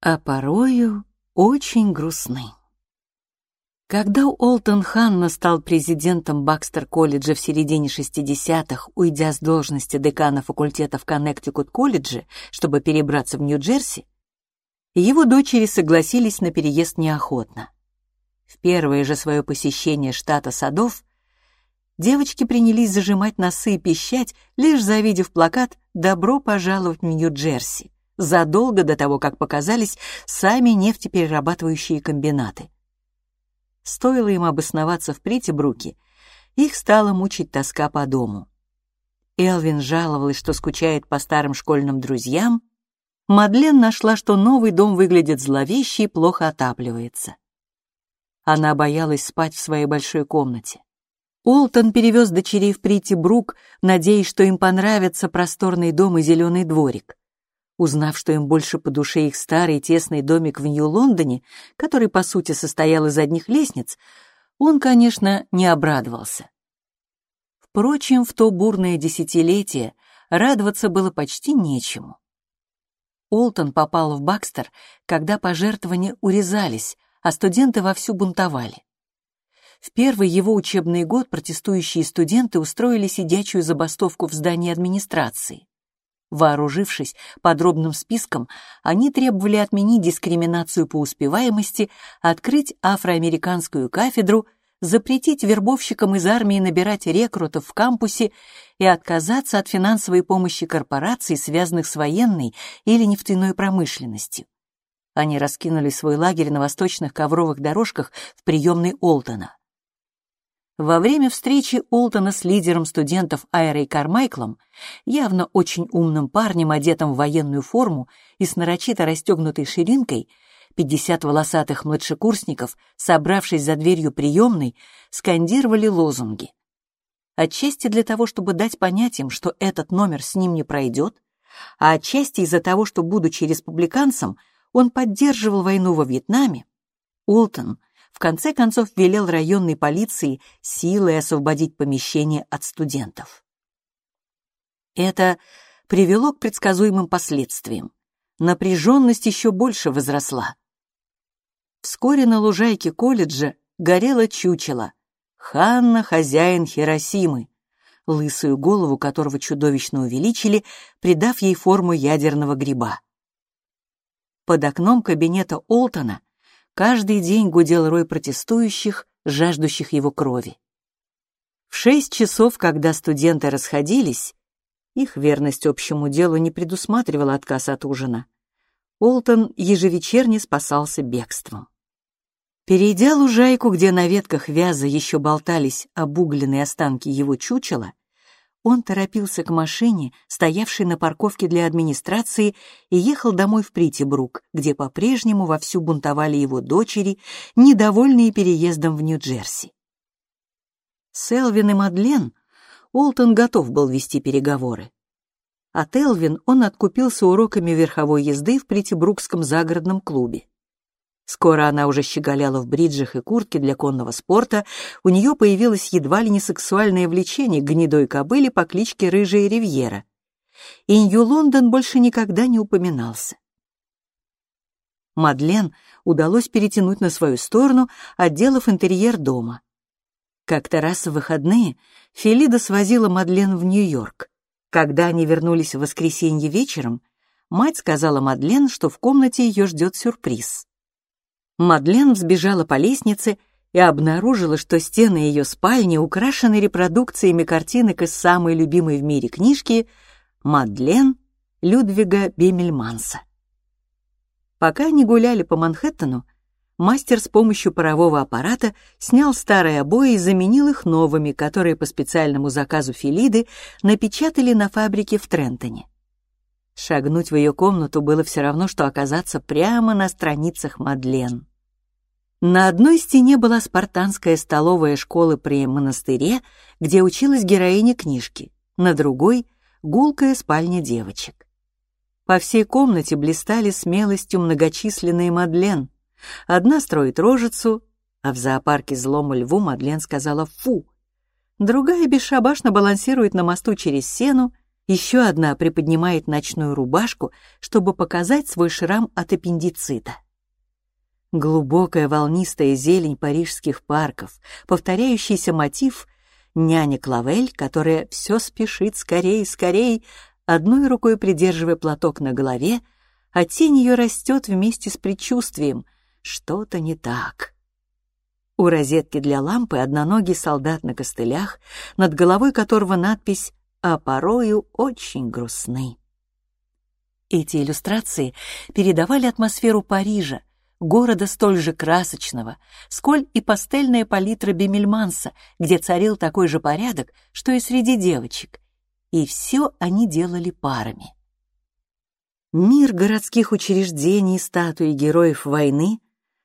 а порою очень грустны. Когда Олтон Ханна стал президентом Бакстер-колледжа в середине 60-х, уйдя с должности декана факультета в Коннектикут-колледже, чтобы перебраться в Нью-Джерси, его дочери согласились на переезд неохотно. В первое же свое посещение штата Садов девочки принялись зажимать носы и пищать, лишь завидев плакат «Добро пожаловать в Нью-Джерси», задолго до того, как показались сами нефтеперерабатывающие комбинаты. Стоило им обосноваться в Притибруке, их стала мучить тоска по дому. Элвин жаловалась, что скучает по старым школьным друзьям. Мадлен нашла, что новый дом выглядит зловеще и плохо отапливается. Она боялась спать в своей большой комнате. Уолтон перевез дочерей в Притибрук, надеясь, что им понравится просторный дом и зеленый дворик. Узнав, что им больше по душе их старый тесный домик в Нью-Лондоне, который, по сути, состоял из одних лестниц, он, конечно, не обрадовался. Впрочем, в то бурное десятилетие радоваться было почти нечему. Олтон попал в Бакстер, когда пожертвования урезались, а студенты вовсю бунтовали. В первый его учебный год протестующие студенты устроили сидячую забастовку в здании администрации. Вооружившись подробным списком, они требовали отменить дискриминацию по успеваемости, открыть афроамериканскую кафедру, запретить вербовщикам из армии набирать рекрутов в кампусе и отказаться от финансовой помощи корпораций, связанных с военной или нефтяной промышленностью. Они раскинули свой лагерь на восточных ковровых дорожках в приемной Олтона. Во время встречи Олтона с лидером студентов Айрой Кармайклом, явно очень умным парнем, одетым в военную форму и с нарочито расстегнутой ширинкой, 50 волосатых младшекурсников, собравшись за дверью приемной, скандировали лозунги. Отчасти для того, чтобы дать понять им, что этот номер с ним не пройдет, а отчасти из-за того, что, будучи республиканцем, он поддерживал войну во Вьетнаме, Олтон в конце концов велел районной полиции силой освободить помещение от студентов. Это привело к предсказуемым последствиям. Напряженность еще больше возросла. Вскоре на лужайке колледжа горело чучело. Ханна — хозяин Хиросимы, лысую голову которого чудовищно увеличили, придав ей форму ядерного гриба. Под окном кабинета Олтона Каждый день гудел рой протестующих, жаждущих его крови. В шесть часов, когда студенты расходились, их верность общему делу не предусматривала отказ от ужина. Олтон ежевечерне спасался бегством. Перейдя лужайку, где на ветках вяза еще болтались обугленные останки его чучела, он торопился к машине, стоявшей на парковке для администрации, и ехал домой в Притибрук, где по-прежнему вовсю бунтовали его дочери, недовольные переездом в Нью-Джерси. С Элвин и Мадлен Олтон готов был вести переговоры. От Элвин он откупился уроками верховой езды в Притибрукском загородном клубе. Скоро она уже щеголяла в бриджах и куртке для конного спорта, у нее появилось едва ли не сексуальное влечение к гнедой кобыле по кличке Рыжая Ривьера. И Нью-Лондон больше никогда не упоминался. Мадлен удалось перетянуть на свою сторону, отделав интерьер дома. Как-то раз в выходные Фелида свозила Мадлен в Нью-Йорк. Когда они вернулись в воскресенье вечером, мать сказала Мадлен, что в комнате ее ждет сюрприз. Мадлен взбежала по лестнице и обнаружила, что стены ее спальни украшены репродукциями картинок из самой любимой в мире книжки «Мадлен» Людвига Бемельманса. Пока они гуляли по Манхэттену, мастер с помощью парового аппарата снял старые обои и заменил их новыми, которые по специальному заказу Филиды напечатали на фабрике в Трентоне. Шагнуть в ее комнату было все равно, что оказаться прямо на страницах Мадлен. На одной стене была спартанская столовая школы при монастыре, где училась героиня книжки, на другой — гулкая спальня девочек. По всей комнате блистали смелостью многочисленные Мадлен. Одна строит рожицу, а в зоопарке злому льву Мадлен сказала «фу». Другая бесшабашно балансирует на мосту через сену Еще одна приподнимает ночную рубашку, чтобы показать свой шрам от аппендицита. Глубокая волнистая зелень парижских парков, повторяющийся мотив няня Клавель, которая все спешит скорее, скорее, одной рукой придерживая платок на голове, а тень ее растет вместе с предчувствием. Что-то не так. У розетки для лампы одноногий солдат на костылях, над головой которого надпись «А порою очень грустны». Эти иллюстрации передавали атмосферу Парижа, города столь же красочного, сколь и пастельная палитра Бемельманса, где царил такой же порядок, что и среди девочек. И все они делали парами. Мир городских учреждений, статуи героев войны,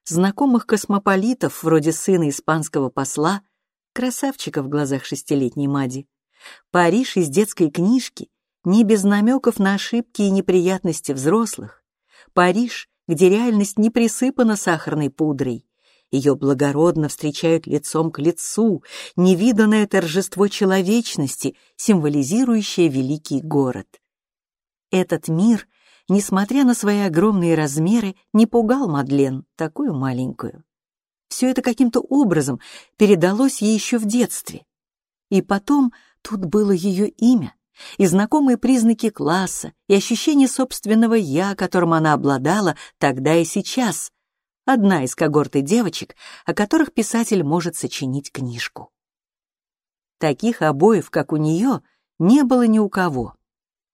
знакомых космополитов вроде сына испанского посла, красавчика в глазах шестилетней Мади, Париж из детской книжки, не без намеков на ошибки и неприятности взрослых, Париж, где реальность не присыпана сахарной пудрой. Ее благородно встречают лицом к лицу, невиданное торжество человечности, символизирующее великий город. Этот мир, несмотря на свои огромные размеры, не пугал Мадлен, такую маленькую. Все это каким-то образом передалось ей еще в детстве. И потом тут было ее имя, и знакомые признаки класса, и ощущение собственного «я», которым она обладала тогда и сейчас. Одна из когорты девочек, о которых писатель может сочинить книжку. Таких обоев, как у нее, не было ни у кого.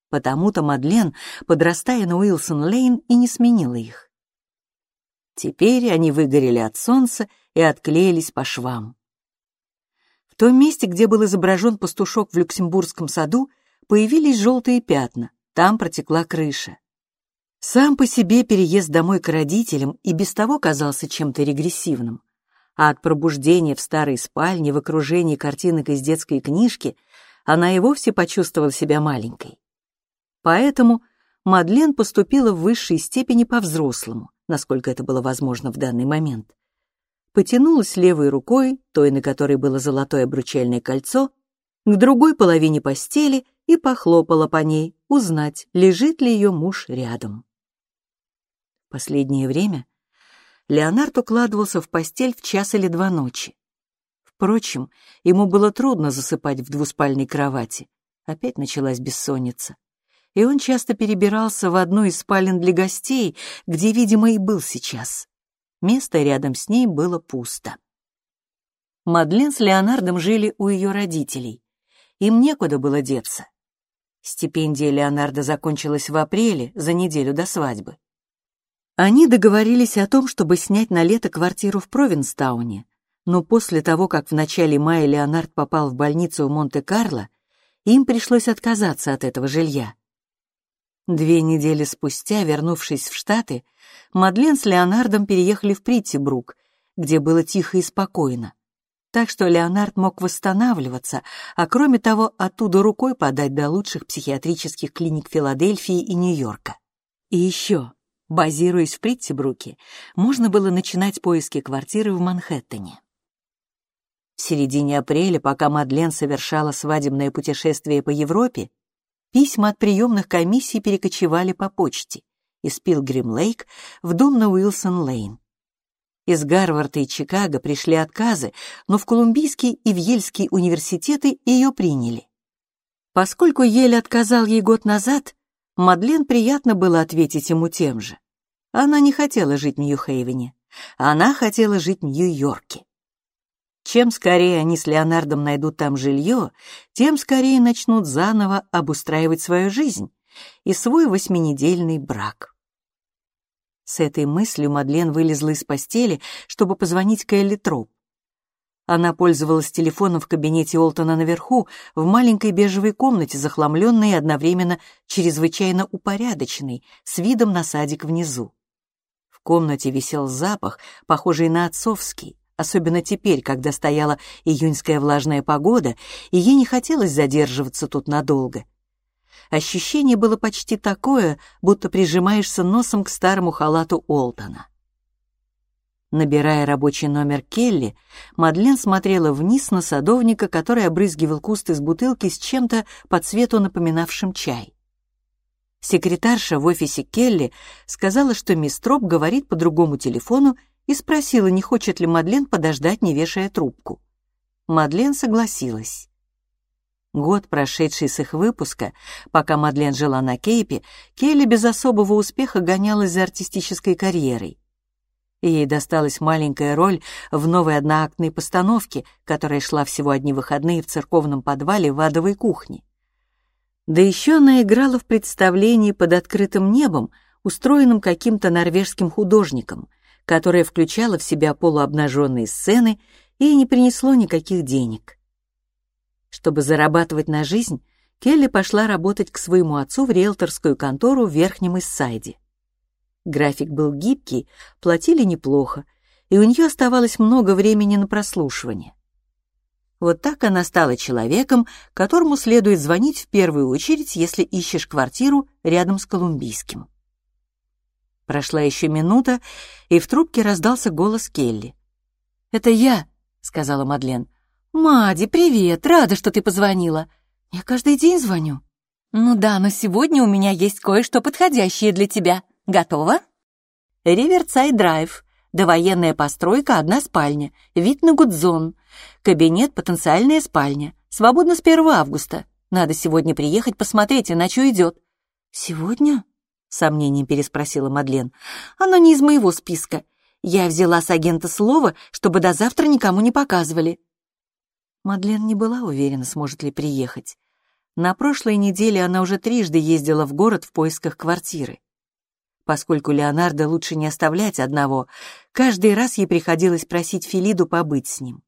Потому-то Мадлен, подрастая на Уилсон-Лейн, и не сменила их. Теперь они выгорели от солнца и отклеились по швам. Том месте, где был изображен пастушок в Люксембургском саду, появились желтые пятна, там протекла крыша. Сам по себе переезд домой к родителям и без того казался чем-то регрессивным, а от пробуждения в старой спальне в окружении картинок из детской книжки она и вовсе почувствовала себя маленькой. Поэтому Мадлен поступила в высшей степени по-взрослому, насколько это было возможно в данный момент. Потянулась левой рукой, той, на которой было золотое обручальное кольцо, к другой половине постели и похлопала по ней, узнать, лежит ли ее муж рядом. Последнее время Леонард укладывался в постель в час или два ночи. Впрочем, ему было трудно засыпать в двуспальной кровати. Опять началась бессонница. И он часто перебирался в одну из спален для гостей, где, видимо, и был сейчас. Место рядом с ней было пусто. Мадлен с Леонардом жили у ее родителей. Им некуда было деться. Стипендия Леонардо закончилась в апреле, за неделю до свадьбы. Они договорились о том, чтобы снять на лето квартиру в Провинстауне, но после того, как в начале мая Леонард попал в больницу в Монте-Карло, им пришлось отказаться от этого жилья. Две недели спустя, вернувшись в Штаты, Мадлен с Леонардом переехали в Приттибрук, где было тихо и спокойно так что Леонард мог восстанавливаться, а кроме того, оттуда рукой подать до лучших психиатрических клиник Филадельфии и Нью-Йорка. И еще, базируясь в Приттибруке, можно было начинать поиски квартиры в Манхэттене. В середине апреля, пока Мадлен совершала свадебное путешествие по Европе, письма от приемных комиссий перекочевали по почте из Пилгрим-Лейк в дом на Уилсон-Лейн. Из Гарварда и Чикаго пришли отказы, но в Колумбийский и в Ельский университеты ее приняли. Поскольку Ель отказал ей год назад, Мадлен приятно было ответить ему тем же. Она не хотела жить в Нью-Хейвене, она хотела жить в Нью-Йорке. Чем скорее они с Леонардом найдут там жилье, тем скорее начнут заново обустраивать свою жизнь и свой восьминедельный брак. С этой мыслью Мадлен вылезла из постели, чтобы позвонить Кэлли Троп. Она пользовалась телефоном в кабинете Олтона наверху, в маленькой бежевой комнате, захламленной и одновременно чрезвычайно упорядоченной, с видом на садик внизу. В комнате висел запах, похожий на отцовский, особенно теперь, когда стояла июньская влажная погода, и ей не хотелось задерживаться тут надолго. Ощущение было почти такое, будто прижимаешься носом к старому халату Олтона. Набирая рабочий номер Келли, Мадлен смотрела вниз на садовника, который обрызгивал куст из бутылки с чем-то по цвету напоминавшим чай. Секретарша в офисе Келли сказала, что мисс Троп говорит по другому телефону и спросила, не хочет ли Мадлен подождать, не вешая трубку. Мадлен согласилась. Год, прошедший с их выпуска, пока Мадлен жила на Кейпе, Келли без особого успеха гонялась за артистической карьерой. Ей досталась маленькая роль в новой одноактной постановке, которая шла всего одни выходные в церковном подвале в адовой кухне. Да еще она играла в представлении под открытым небом, устроенном каким-то норвежским художником, которое включало в себя полуобнаженные сцены и не принесло никаких денег. Чтобы зарабатывать на жизнь, Келли пошла работать к своему отцу в риэлторскую контору в Верхнем Иссайде. График был гибкий, платили неплохо, и у нее оставалось много времени на прослушивание. Вот так она стала человеком, которому следует звонить в первую очередь, если ищешь квартиру рядом с Колумбийским. Прошла еще минута, и в трубке раздался голос Келли. «Это я», — сказала Мадлен. «Мади, привет, рада, что ты позвонила. Я каждый день звоню». «Ну да, но сегодня у меня есть кое-что подходящее для тебя. Готова?» «Риверсайд Драйв. Довоенная постройка, одна спальня. Вид на Гудзон. Кабинет, потенциальная спальня. Свободно с 1 августа. Надо сегодня приехать посмотреть, иначе идет». «Сегодня?» — сомнением переспросила Мадлен. «Оно не из моего списка. Я взяла с агента слово, чтобы до завтра никому не показывали». Мадлен не была уверена, сможет ли приехать. На прошлой неделе она уже трижды ездила в город в поисках квартиры. Поскольку Леонардо лучше не оставлять одного, каждый раз ей приходилось просить Филиду побыть с ним.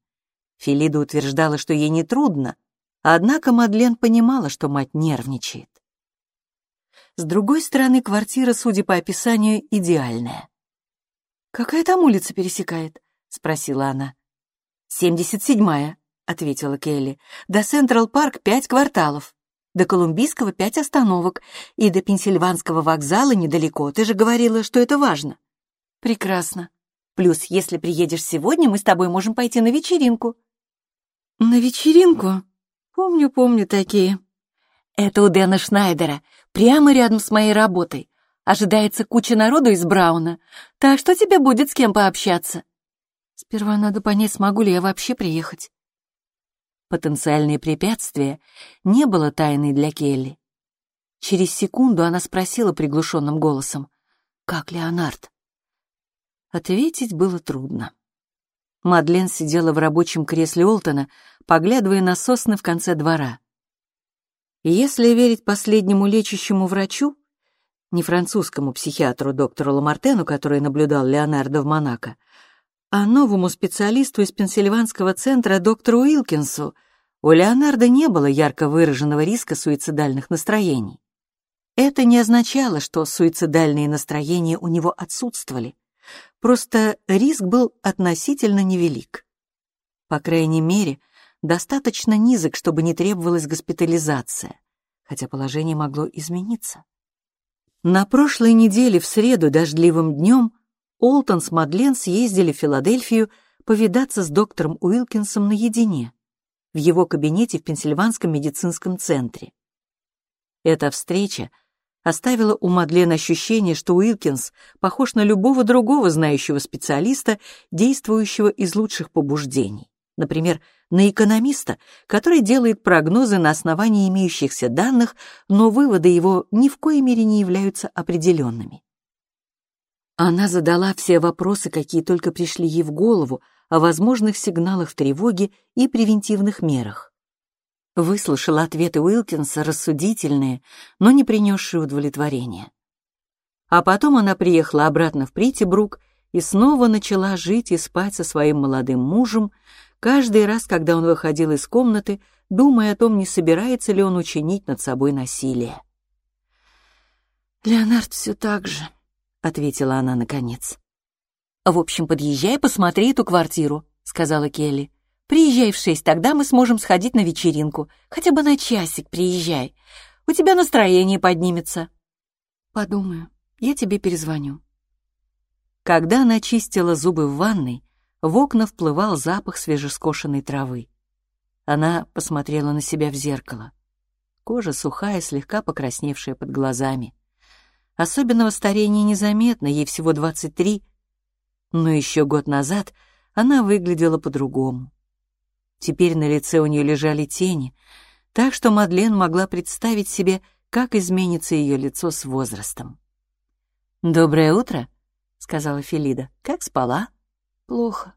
Филида утверждала, что ей не трудно, однако Мадлен понимала, что мать нервничает. С другой стороны, квартира, судя по описанию, идеальная. «Какая там улица пересекает?» — спросила она. «Семьдесят седьмая», — ответила Келли. «До Централ-парк пять кварталов». До Колумбийского пять остановок, и до Пенсильванского вокзала недалеко. Ты же говорила, что это важно. Прекрасно. Плюс, если приедешь сегодня, мы с тобой можем пойти на вечеринку. На вечеринку? Помню, помню такие. Это у Дэна Шнайдера, прямо рядом с моей работой. Ожидается куча народу из Брауна, так что тебе будет с кем пообщаться. Сперва надо понять, смогу ли я вообще приехать. Потенциальное препятствие не было тайной для Келли. Через секунду она спросила приглушенным голосом, «Как Леонард?» Ответить было трудно. Мадлен сидела в рабочем кресле Олтона, поглядывая на сосны в конце двора. Если верить последнему лечащему врачу, не французскому психиатру доктору Ламартену, который наблюдал Леонардо в Монако, а новому специалисту из Пенсильванского центра доктору Уилкинсу у Леонардо не было ярко выраженного риска суицидальных настроений. Это не означало, что суицидальные настроения у него отсутствовали. Просто риск был относительно невелик. По крайней мере, достаточно низок, чтобы не требовалась госпитализация, хотя положение могло измениться. На прошлой неделе в среду дождливым днем Олтон с Мадлен съездили в Филадельфию повидаться с доктором Уилкинсом наедине в его кабинете в Пенсильванском медицинском центре. Эта встреча оставила у Мадлен ощущение, что Уилкинс похож на любого другого знающего специалиста, действующего из лучших побуждений. Например, на экономиста, который делает прогнозы на основании имеющихся данных, но выводы его ни в коей мере не являются определенными. Она задала все вопросы, какие только пришли ей в голову, о возможных сигналах тревоги и превентивных мерах. Выслушала ответы Уилкинса рассудительные, но не принесшие удовлетворения. А потом она приехала обратно в Притибрук и снова начала жить и спать со своим молодым мужем, каждый раз, когда он выходил из комнаты, думая о том, не собирается ли он учинить над собой насилие. «Леонард все так же», — ответила она наконец. «В общем, подъезжай, посмотри эту квартиру», — сказала Келли. «Приезжай в шесть, тогда мы сможем сходить на вечеринку. Хотя бы на часик приезжай. У тебя настроение поднимется». «Подумаю, я тебе перезвоню». Когда она чистила зубы в ванной, в окна вплывал запах свежескошенной травы. Она посмотрела на себя в зеркало. Кожа сухая, слегка покрасневшая под глазами. Особенного старения незаметно, ей всего 23, но еще год назад она выглядела по-другому. Теперь на лице у нее лежали тени, так что Мадлен могла представить себе, как изменится ее лицо с возрастом. «Доброе утро», — сказала Филида. «Как спала?» «Плохо».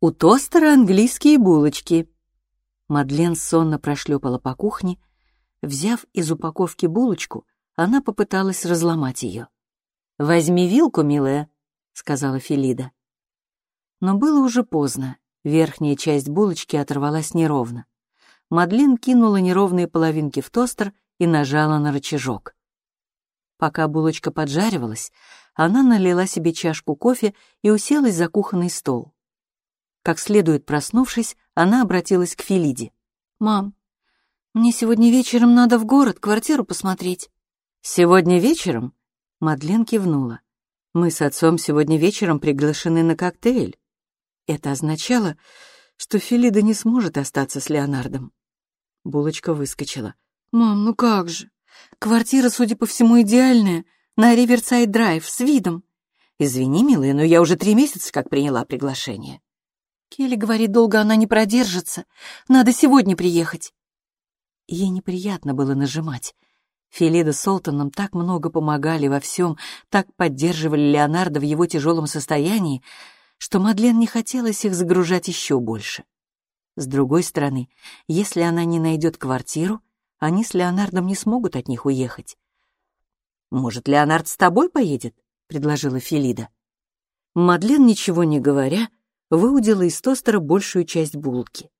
«У тостера английские булочки». Мадлен сонно прошлепала по кухне. Взяв из упаковки булочку, она попыталась разломать ее. «Возьми вилку, милая», — сказала Филида. Но было уже поздно. Верхняя часть булочки оторвалась неровно. Мадлен кинула неровные половинки в тостер и нажала на рычажок. Пока булочка поджаривалась, она налила себе чашку кофе и уселась за кухонный стол. Как следует проснувшись, она обратилась к Филиде. «Мам, мне сегодня вечером надо в город квартиру посмотреть». «Сегодня вечером?» Мадлен кивнула. «Мы с отцом сегодня вечером приглашены на коктейль». Это означало, что Филида не сможет остаться с Леонардом. Булочка выскочила. «Мам, ну как же? Квартира, судя по всему, идеальная, на Риверсайд-драйв, с видом. Извини, милая, но я уже три месяца как приняла приглашение». Келли говорит, долго она не продержится. Надо сегодня приехать. Ей неприятно было нажимать. Филида с Солтоном так много помогали во всем, так поддерживали Леонардо в его тяжелом состоянии, что Мадлен не хотелось их загружать еще больше. С другой стороны, если она не найдет квартиру, они с Леонардом не смогут от них уехать. «Может, Леонард с тобой поедет?» — предложила Филида. Мадлен, ничего не говоря, выудила из тостера большую часть булки.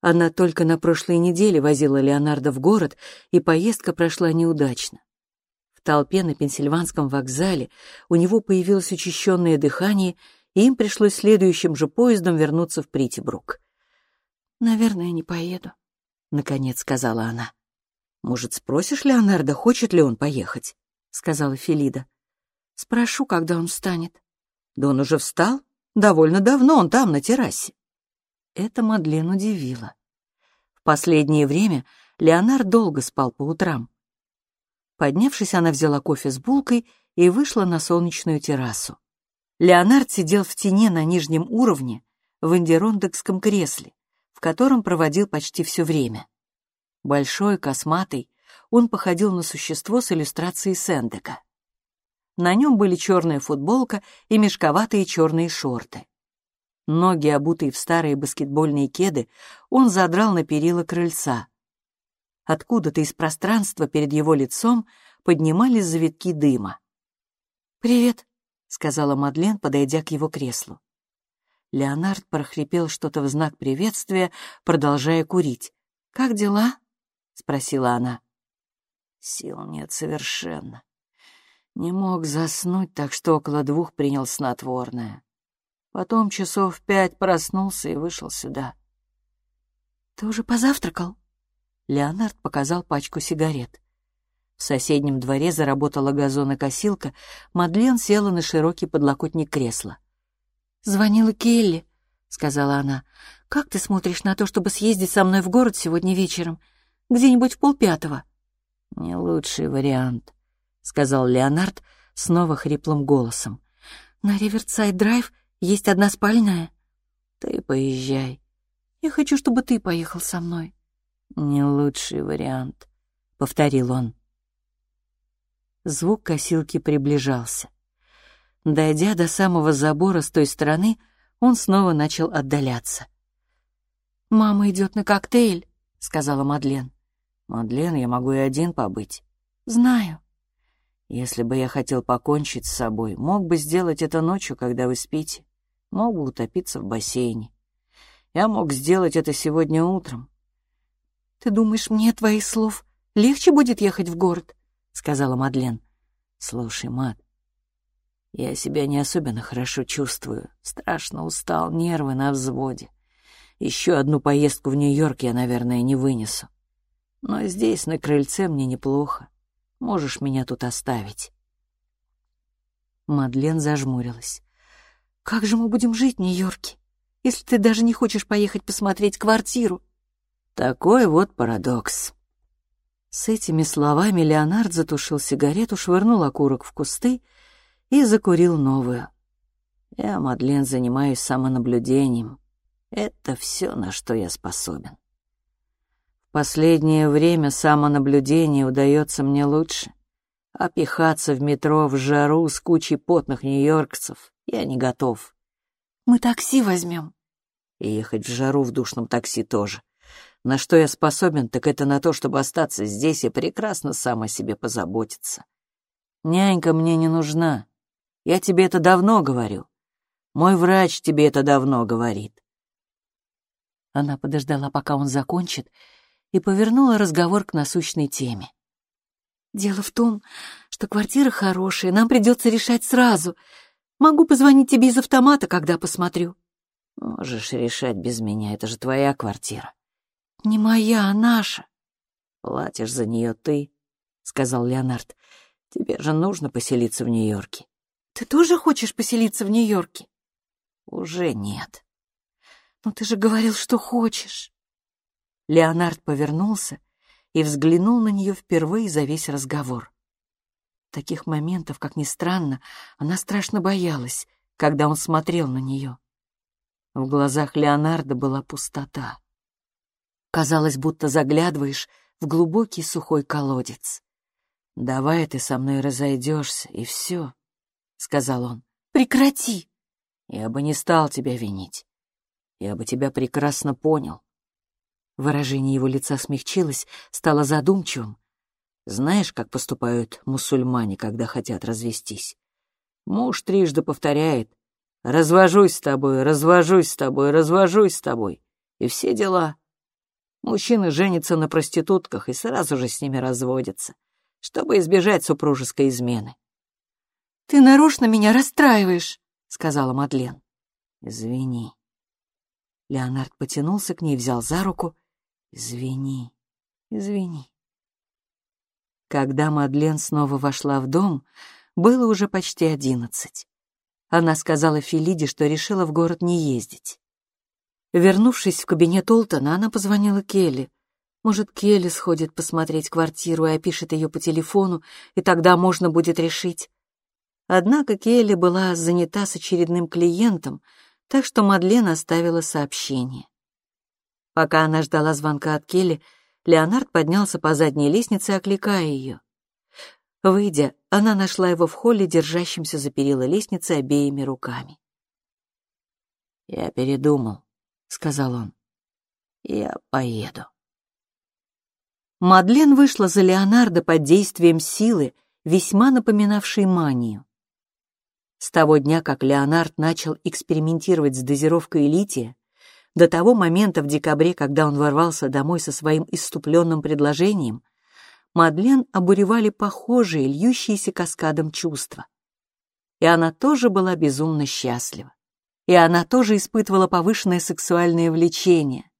Она только на прошлой неделе возила Леонардо в город, и поездка прошла неудачно. В толпе на Пенсильванском вокзале у него появилось учащенное дыхание, и им пришлось следующим же поездом вернуться в Притибрук. «Наверное, не поеду», — наконец сказала она. «Может, спросишь Леонардо, хочет ли он поехать?» — сказала Филида. «Спрошу, когда он встанет». «Да он уже встал? Довольно давно он там, на террасе». Это Мадлен удивило. В последнее время Леонард долго спал по утрам. Поднявшись, она взяла кофе с булкой и вышла на солнечную террасу. Леонард сидел в тени на нижнем уровне в индерондекском кресле, в котором проводил почти все время. Большой, косматый, он походил на существо с иллюстрацией Сендека. На нем были черная футболка и мешковатые черные шорты. Ноги, обутые в старые баскетбольные кеды, он задрал на перила крыльца. Откуда-то из пространства перед его лицом поднимались завитки дыма. «Привет», — сказала Мадлен, подойдя к его креслу. Леонард прохрипел что-то в знак приветствия, продолжая курить. «Как дела?» — спросила она. Сил нет совершенно. Не мог заснуть, так что около двух принял снотворное. Потом часов пять проснулся и вышел сюда. «Ты уже позавтракал?» Леонард показал пачку сигарет. В соседнем дворе заработала газонокосилка, Мадлен села на широкий подлокотник кресла. «Звонила Келли», — сказала она. «Как ты смотришь на то, чтобы съездить со мной в город сегодня вечером? Где-нибудь в полпятого?» «Не лучший вариант», — сказал Леонард снова хриплым голосом. «На Риверсайд-драйв есть одна спальная. Ты поезжай. Я хочу, чтобы ты поехал со мной. Не лучший вариант, повторил он. Звук косилки приближался. Дойдя до самого забора с той стороны, он снова начал отдаляться. «Мама идет на коктейль», — сказала Мадлен. «Мадлен, я могу и один побыть». «Знаю». «Если бы я хотел покончить с собой, мог бы сделать это ночью, когда вы спите мог бы утопиться в бассейне. Я мог сделать это сегодня утром. «Ты думаешь, мне твоих слов легче будет ехать в город?» — сказала Мадлен. «Слушай, Мад, я себя не особенно хорошо чувствую. Страшно устал, нервы на взводе. Еще одну поездку в Нью-Йорк я, наверное, не вынесу. Но здесь, на крыльце, мне неплохо. Можешь меня тут оставить». Мадлен зажмурилась. «Как же мы будем жить в Нью-Йорке, если ты даже не хочешь поехать посмотреть квартиру?» Такой вот парадокс. С этими словами Леонард затушил сигарету, швырнул окурок в кусты и закурил новую. Я, Мадлен, занимаюсь самонаблюдением. Это все, на что я способен. В последнее время самонаблюдение удается мне лучше. Опихаться в метро в жару с кучей потных нью-йоркцев я не готов. Мы такси возьмем. И ехать в жару в душном такси тоже. На что я способен, так это на то, чтобы остаться здесь и прекрасно сам о себе позаботиться. Нянька мне не нужна. Я тебе это давно говорю. Мой врач тебе это давно говорит. Она подождала, пока он закончит, и повернула разговор к насущной теме. Дело в том, что квартира хорошая, нам придется решать сразу. Могу позвонить тебе из автомата, когда посмотрю. Можешь решать без меня, это же твоя квартира. Не моя, а наша. Платишь за нее ты, сказал Леонард. Тебе же нужно поселиться в Нью-Йорке. Ты тоже хочешь поселиться в Нью-Йорке? Уже нет. Но ты же говорил, что хочешь. Леонард повернулся и взглянул на нее впервые за весь разговор. Таких моментов, как ни странно, она страшно боялась, когда он смотрел на нее. В глазах Леонарда была пустота. Казалось, будто заглядываешь в глубокий сухой колодец. «Давай ты со мной разойдешься, и все», — сказал он. «Прекрати!» «Я бы не стал тебя винить. Я бы тебя прекрасно понял. Выражение его лица смягчилось, стало задумчивым. Знаешь, как поступают мусульмане, когда хотят развестись? Муж трижды повторяет «Развожусь с тобой, развожусь с тобой, развожусь с тобой» и все дела. Мужчины женятся на проститутках и сразу же с ними разводятся, чтобы избежать супружеской измены. «Ты нарочно меня расстраиваешь», — сказала Мадлен. «Извини». Леонард потянулся к ней, взял за руку Извини, извини. Когда Мадлен снова вошла в дом, было уже почти одиннадцать. Она сказала Филиде, что решила в город не ездить. Вернувшись в кабинет Олтона, она позвонила Келли. Может, Келли сходит посмотреть квартиру и опишет ее по телефону, и тогда можно будет решить. Однако Келли была занята с очередным клиентом, так что Мадлен оставила сообщение. Пока она ждала звонка от Келли, Леонард поднялся по задней лестнице, окликая ее. Выйдя, она нашла его в холле, держащимся за перила лестницы обеими руками. «Я передумал», — сказал он. «Я поеду». Мадлен вышла за Леонардо под действием силы, весьма напоминавшей манию. С того дня, как Леонард начал экспериментировать с дозировкой лития, до того момента в декабре, когда он ворвался домой со своим иступленным предложением, Мадлен обуревали похожие, льющиеся каскадом чувства. И она тоже была безумно счастлива. И она тоже испытывала повышенное сексуальное влечение.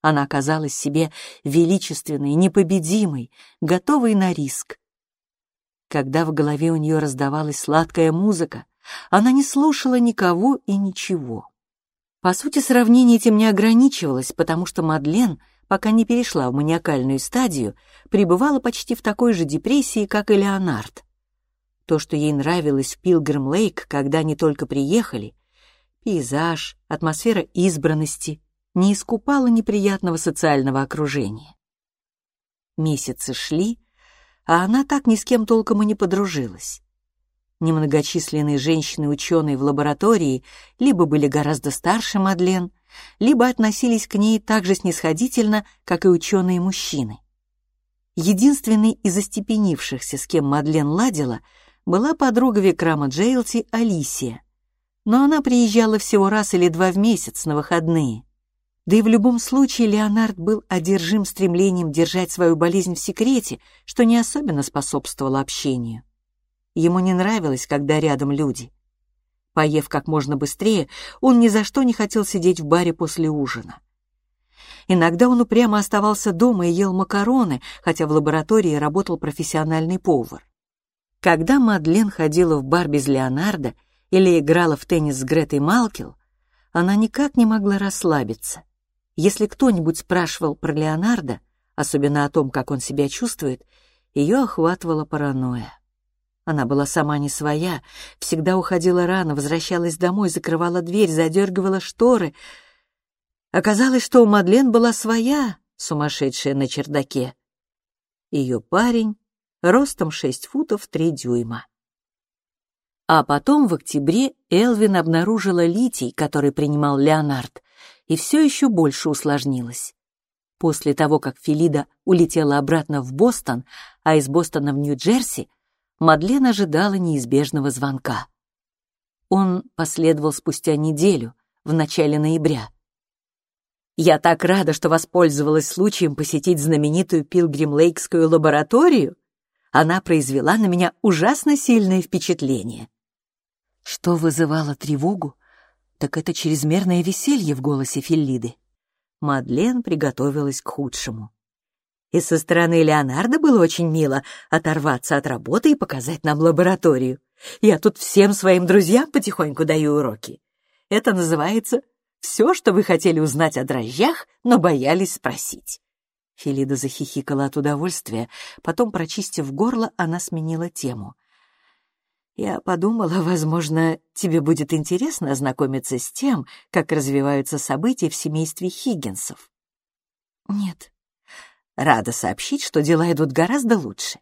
Она казалась себе величественной, непобедимой, готовой на риск. Когда в голове у нее раздавалась сладкая музыка, она не слушала никого и ничего. По сути, сравнение этим не ограничивалось, потому что Мадлен, пока не перешла в маниакальную стадию, пребывала почти в такой же депрессии, как и Леонард. То, что ей нравилось в Пилгрим-Лейк, когда они только приехали, пейзаж, атмосфера избранности, не искупала неприятного социального окружения. Месяцы шли, а она так ни с кем толком и не подружилась. Немногочисленные женщины-ученые в лаборатории либо были гораздо старше Мадлен, либо относились к ней так же снисходительно, как и ученые-мужчины. Единственной из остепенившихся, с кем Мадлен ладила, была подруга Викрама Джейлти Алисия. Но она приезжала всего раз или два в месяц на выходные. Да и в любом случае Леонард был одержим стремлением держать свою болезнь в секрете, что не особенно способствовало общению. Ему не нравилось, когда рядом люди. Поев как можно быстрее, он ни за что не хотел сидеть в баре после ужина. Иногда он упрямо оставался дома и ел макароны, хотя в лаборатории работал профессиональный повар. Когда Мадлен ходила в бар без Леонардо или играла в теннис с Гретой Малкил, она никак не могла расслабиться. Если кто-нибудь спрашивал про Леонардо, особенно о том, как он себя чувствует, ее охватывала паранойя. Она была сама не своя, всегда уходила рано, возвращалась домой, закрывала дверь, задергивала шторы. Оказалось, что у Мадлен была своя, сумасшедшая на чердаке. Ее парень ростом 6 футов 3 дюйма. А потом в октябре Элвин обнаружила литий, который принимал Леонард, и все еще больше усложнилось. После того, как Филида улетела обратно в Бостон, а из Бостона в Нью-Джерси, Мадлен ожидала неизбежного звонка. Он последовал спустя неделю, в начале ноября. «Я так рада, что воспользовалась случаем посетить знаменитую Пилгрим-Лейкскую лабораторию. Она произвела на меня ужасно сильное впечатление. Что вызывало тревогу, так это чрезмерное веселье в голосе Филлиды. Мадлен приготовилась к худшему. И со стороны Леонардо было очень мило оторваться от работы и показать нам лабораторию. Я тут всем своим друзьям потихоньку даю уроки. Это называется «все, что вы хотели узнать о дрожжах, но боялись спросить». Филида захихикала от удовольствия, потом, прочистив горло, она сменила тему — я подумала, возможно, тебе будет интересно ознакомиться с тем, как развиваются события в семействе Хиггинсов. Нет. Рада сообщить, что дела идут гораздо лучше.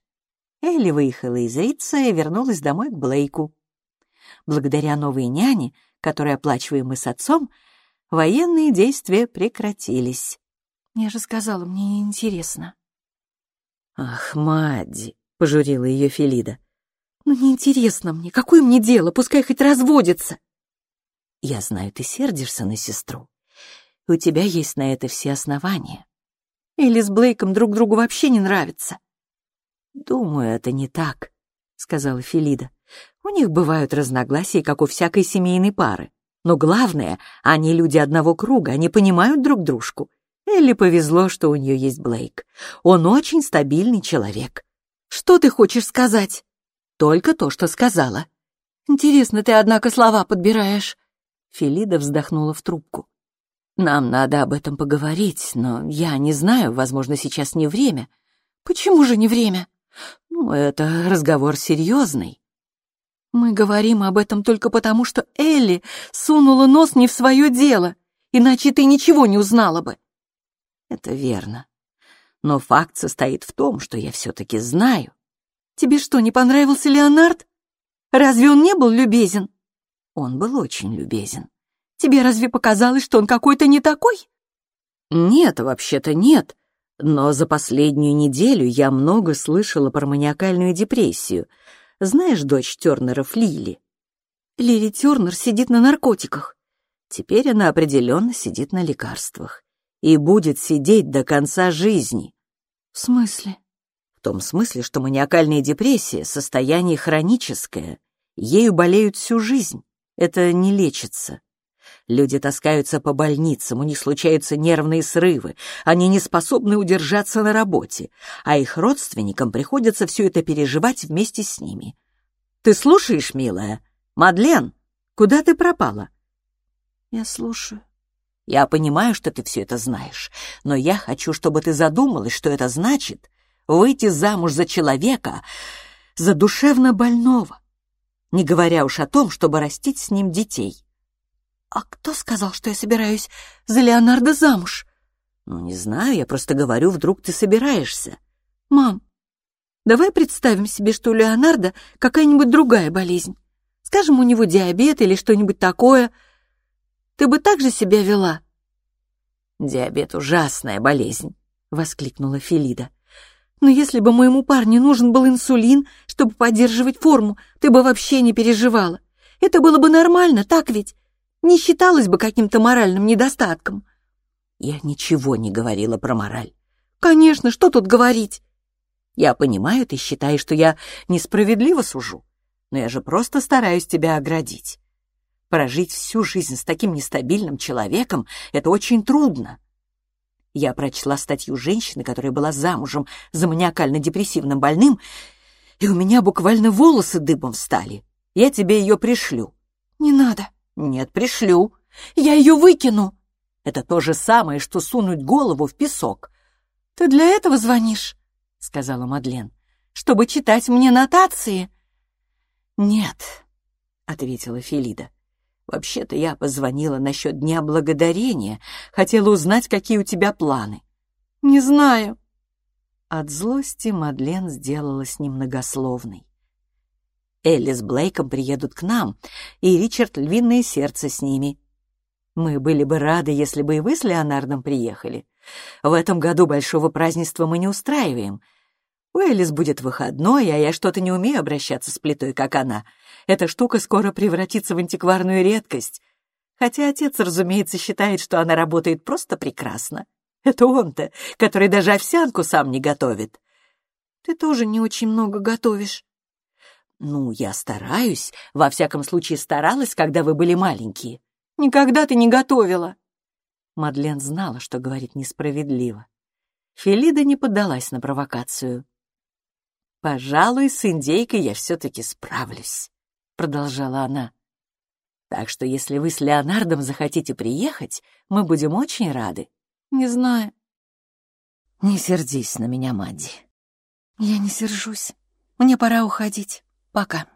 Элли выехала из Рица и вернулась домой к Блейку. Благодаря новой няне, которую оплачиваем мы с отцом, военные действия прекратились. Я же сказала, мне интересно. «Ах, Мадди!» — пожурила ее Филида. Ну, неинтересно мне. Какое мне дело? Пускай хоть разводится. Я знаю, ты сердишься на сестру. У тебя есть на это все основания. Или с Блейком друг другу вообще не нравятся. Думаю, это не так, сказала Филида. У них бывают разногласия, как у всякой семейной пары. Но главное, они люди одного круга, они понимают друг дружку. Элли повезло, что у нее есть Блейк. Он очень стабильный человек. Что ты хочешь сказать? Только то, что сказала. Интересно ты, однако, слова подбираешь. Филида вздохнула в трубку. Нам надо об этом поговорить, но я не знаю, возможно, сейчас не время. Почему же не время? Ну, это разговор серьезный. Мы говорим об этом только потому, что Элли сунула нос не в свое дело, иначе ты ничего не узнала бы. Это верно. Но факт состоит в том, что я все-таки знаю, Тебе что, не понравился Леонард? Разве он не был любезен? Он был очень любезен. Тебе разве показалось, что он какой-то не такой? Нет, вообще-то нет. Но за последнюю неделю я много слышала про маниакальную депрессию. Знаешь дочь Тернеров Лили? Лили Тернер сидит на наркотиках. Теперь она определенно сидит на лекарствах. И будет сидеть до конца жизни. В смысле? том смысле, что маниакальная депрессия — состояние хроническое. Ею болеют всю жизнь. Это не лечится. Люди таскаются по больницам, у них случаются нервные срывы, они не способны удержаться на работе, а их родственникам приходится все это переживать вместе с ними. «Ты слушаешь, милая? Мадлен, куда ты пропала?» «Я слушаю». «Я понимаю, что ты все это знаешь, но я хочу, чтобы ты задумалась, что это значит, выйти замуж за человека, за душевно больного, не говоря уж о том, чтобы растить с ним детей. «А кто сказал, что я собираюсь за Леонардо замуж?» «Ну, не знаю, я просто говорю, вдруг ты собираешься». «Мам, давай представим себе, что у Леонардо какая-нибудь другая болезнь. Скажем, у него диабет или что-нибудь такое. Ты бы так же себя вела?» «Диабет — ужасная болезнь», — воскликнула Филида. Но если бы моему парню нужен был инсулин, чтобы поддерживать форму, ты бы вообще не переживала. Это было бы нормально, так ведь? Не считалось бы каким-то моральным недостатком. Я ничего не говорила про мораль. Конечно, что тут говорить? Я понимаю, ты считаешь, что я несправедливо сужу, но я же просто стараюсь тебя оградить. Прожить всю жизнь с таким нестабильным человеком — это очень трудно. Я прочла статью женщины, которая была замужем за маниакально-депрессивным больным, и у меня буквально волосы дыбом встали. Я тебе ее пришлю». «Не надо». «Нет, пришлю. Я ее выкину». Это то же самое, что сунуть голову в песок. «Ты для этого звонишь?» — сказала Мадлен. «Чтобы читать мне нотации?» «Нет», — ответила Филида. «Вообще-то я позвонила насчет Дня Благодарения, хотела узнать, какие у тебя планы». «Не знаю». От злости Мадлен сделалась немногословной. Элли с Блейком приедут к нам, и Ричард львиное сердце с ними. Мы были бы рады, если бы и вы с Леонардом приехали. В этом году большого празднества мы не устраиваем. У Элис будет выходной, а я что-то не умею обращаться с плитой, как она. Эта штука скоро превратится в антикварную редкость. Хотя отец, разумеется, считает, что она работает просто прекрасно. Это он-то, который даже овсянку сам не готовит. Ты тоже не очень много готовишь. Ну, я стараюсь, во всяком случае старалась, когда вы были маленькие. Никогда ты не готовила. Мадлен знала, что говорит несправедливо. Фелида не поддалась на провокацию. «Пожалуй, с индейкой я все-таки справлюсь», — продолжала она. «Так что если вы с Леонардом захотите приехать, мы будем очень рады». «Не знаю». «Не сердись на меня, Мадди». «Я не сержусь. Мне пора уходить. Пока».